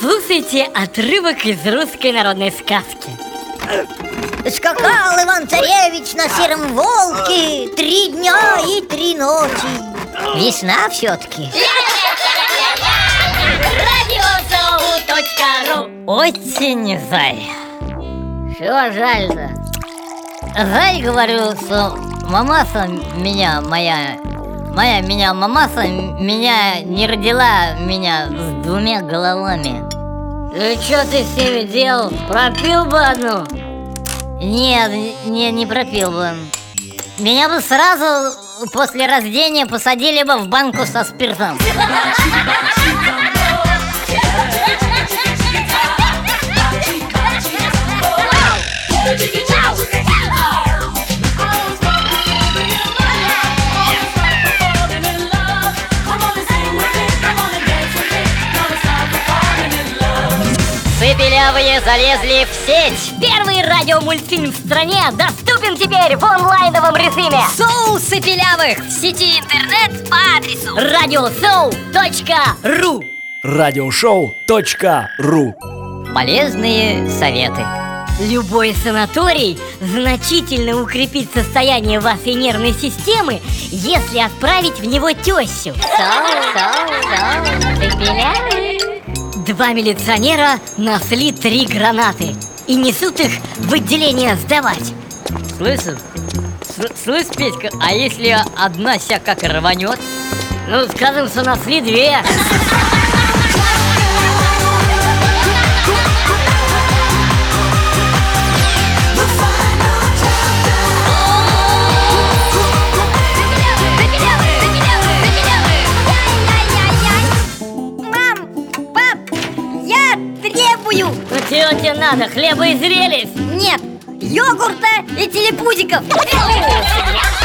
Слушайте отрывок из русской народной сказки. Скакал Иван-Царевич на сером волке Три дня и три ночи Весна все-таки Очень зай Чего жаль-то? Зай, говорю, что мамаса меня, моя Моя меня мамаса меня не родила меня с двумя головами И что ты с ними делал? Пропил бы одну? Нет, не, не пропил бы Меня бы сразу после рождения посадили бы в банку со спиртом Цепелявые залезли в сеть. Первый радиомультфильм в стране доступен теперь в онлайновом режиме. Соу Цепелявых в сети интернет по адресу. Радиосоу.ру Радиошоу.ру Полезные советы. Любой санаторий значительно укрепит состояние вашей нервной системы, если отправить в него тещу. Два милиционера насли три гранаты и несут их в отделение сдавать. Слышь, слышь, Петька, а если одна ся как рванет? Ну, скажем, что насли две. Требую Ну чего тебе надо, хлеба и зрелищ? Нет, йогурта и телепузиков